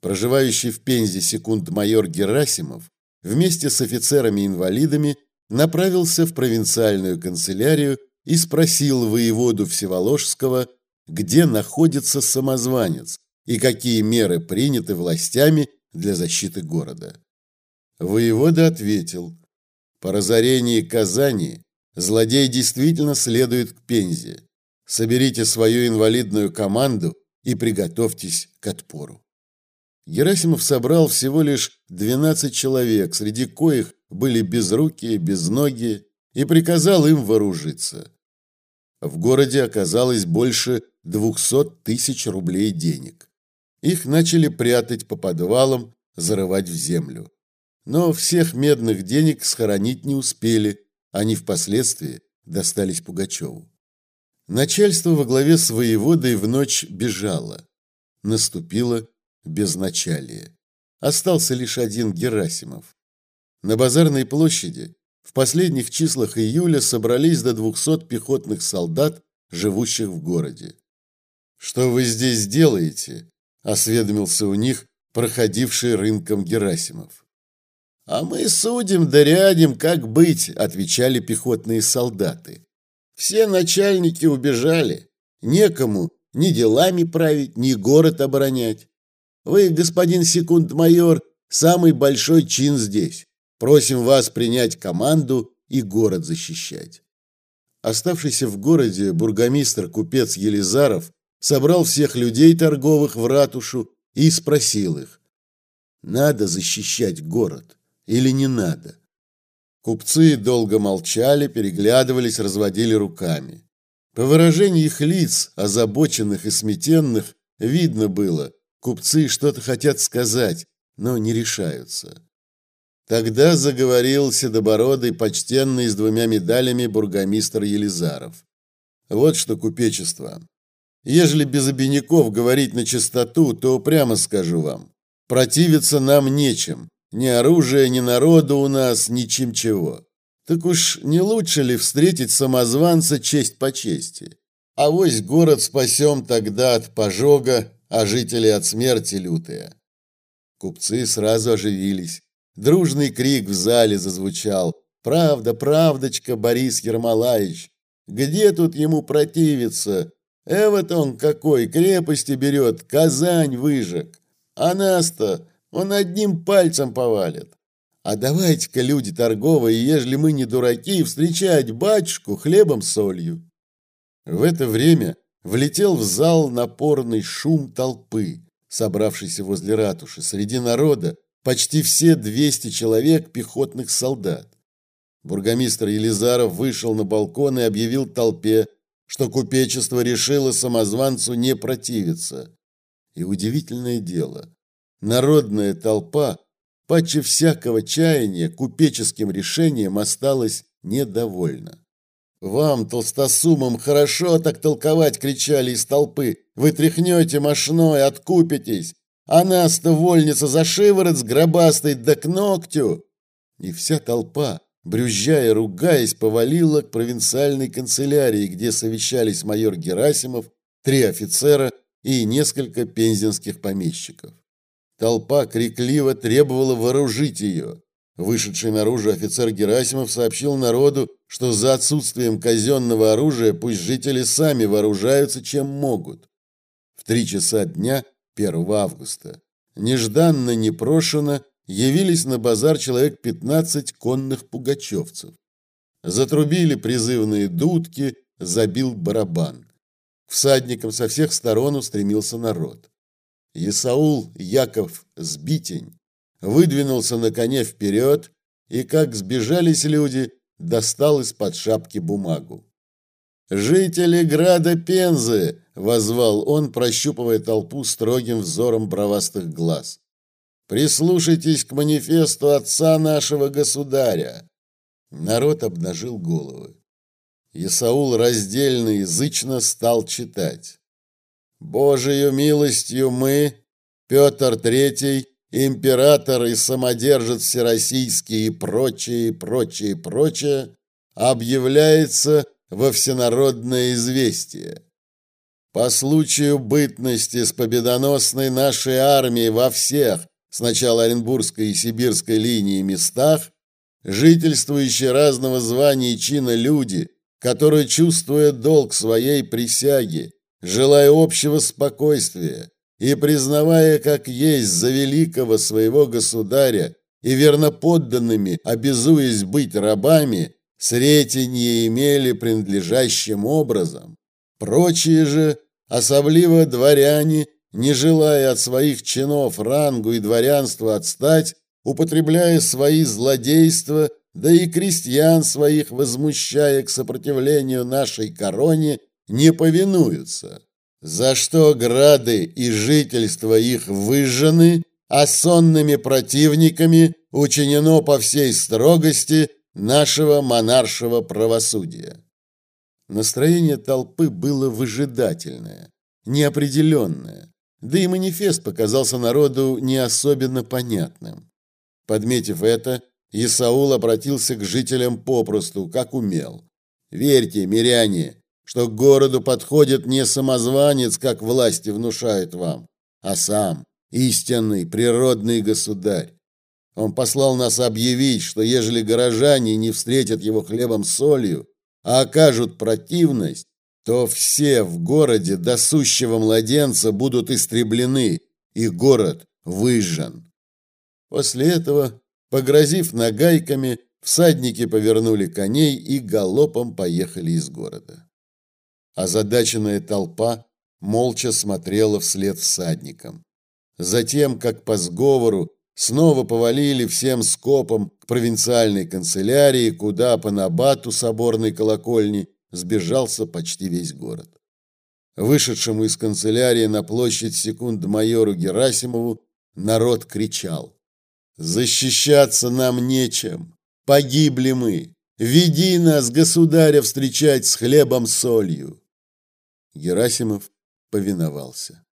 Проживающий в Пензе секунд-майор Герасимов вместе с офицерами-инвалидами направился в провинциальную канцелярию и спросил воеводу Всеволожского, где находится самозванец и какие меры приняты властями для защиты города. Воевода ответил, по разорении Казани злодей действительно следует к Пензе. Соберите свою инвалидную команду и приготовьтесь к отпору. Герасимов собрал всего лишь 12 человек, среди коих были безрукие, безногие, и приказал им вооружиться. В городе оказалось больше 200 тысяч рублей денег. Их начали прятать по подвалам, зарывать в землю. Но всех медных денег схоронить не успели, они впоследствии достались Пугачеву. Начальство во главе с воеводой в ночь бежало. Наступило безначалие. Остался лишь один Герасимов. На базарной площади в последних числах июля собрались до 200 пехотных солдат, живущих в городе. «Что вы здесь делаете?» – осведомился у них проходивший рынком Герасимов. «А мы судим да рядим, как быть», – отвечали пехотные солдаты. «Все начальники убежали. Некому ни делами править, ни город оборонять. Вы, господин секунд-майор, самый большой чин здесь. Просим вас принять команду и город защищать». Оставшийся в городе бургомистр-купец Елизаров собрал всех людей торговых в ратушу и спросил их, надо защищать город или не надо. Купцы долго молчали, переглядывались, разводили руками. По выражению их лиц, озабоченных и сметенных, видно было, купцы что-то хотят сказать, но не решаются. Тогда заговорил седобородый, почтенный с двумя медалями бургомистр Елизаров. Вот что купечество. Ежели без обиняков говорить на чистоту, то прямо скажу вам, противиться нам нечем. Ни оружия, ни народу у нас, ничем чего. Так уж не лучше ли встретить самозванца честь по чести? А вось город спасем тогда от пожога, а жители от смерти лютые. Купцы сразу оживились. Дружный крик в зале зазвучал. «Правда, правдочка, Борис Ермолаевич! Где тут ему противиться? Эвот он какой крепости берет, Казань выжег. А нас-то он одним пальцем повалит. А давайте-ка, люди торговые, ежели мы не дураки, встречать батюшку хлебом-солью». В это время влетел в зал напорный шум толпы, собравшийся возле ратуши. Среди народа почти все 200 человек пехотных солдат. Бургомистр Елизаров вышел на балкон и объявил толпе, что купечество решило самозванцу не противиться. И удивительное дело, народная толпа, паче всякого чаяния, купеческим решением осталась недовольна. «Вам, толстосумам, хорошо так толковать!» — кричали из толпы. «Вы тряхнете мошной, откупитесь! А нас-то вольница за шиворот сгробастой да к ногтю!» И вся толпа брюзжая, ругаясь, повалила к провинциальной канцелярии, где совещались майор Герасимов, три офицера и несколько пензенских помещиков. Толпа крикливо требовала вооружить ее. Вышедший наружу офицер Герасимов сообщил народу, что за отсутствием казенного оружия пусть жители сами вооружаются, чем могут. В три часа дня 1 августа нежданно, непрошено явились на базар человек 15 конных пугачевцев. Затрубили призывные дудки, забил барабан. К всадникам со всех сторон устремился народ. Исаул Яков Сбитень выдвинулся на коне вперед и, как сбежались люди, достал из-под шапки бумагу. «Жители града Пензы!» – возвал он, прощупывая толпу строгим взором бровастых глаз. Прислушайтесь к манифесту отца нашего государя. Народ обнажил головы. Исаул раздельно язычно стал читать. Божию милостью мы, Петр III, император и самодержец всероссийский и прочее, прочее, прочее, объявляется во всенародное известие. По случаю бытности с победоносной нашей армией во всех, сначала Оренбургской и Сибирской линии местах, жительствующие разного звания и чина люди, которые, чувствуя долг своей присяги, желая общего спокойствия и признавая, как есть за великого своего государя и верноподданными, обязуясь быть рабами, сретенье имели принадлежащим образом, Прочие же, особливо дворяне, не желая от своих чинов рангу и дворянства отстать, употребляя свои злодейства, да и крестьян своих возмущая к сопротивлению нашей короне, не повинуются, за что грады и жительства их выжжены, а сонными противниками учинено по всей строгости нашего монаршего правосудия. Настроение толпы было выжидательное, неопределенное, да и манифест показался народу не особенно понятным. Подметив это, Исаул обратился к жителям попросту, как умел. «Верьте, миряне, что к городу подходит не самозванец, как власти внушают вам, а сам истинный природный государь. Он послал нас объявить, что ежели горожане не встретят его хлебом солью, а окажут противность, то все в городе до сущего младенца будут истреблены, и город выжжен. После этого, погрозив нагайками, всадники повернули коней и галопом поехали из города. Озадаченная толпа молча смотрела вслед всадникам. Затем, как по сговору, снова повалили всем скопом к провинциальной канцелярии, куда по набату соборной колокольни сбежался почти весь город. Вышедшему из канцелярии на площадь секунд майору Герасимову народ кричал: "Защищаться нам нечем, погибли мы. Веди нас, государя, встречать с хлебом солью". Герасимов повиновался.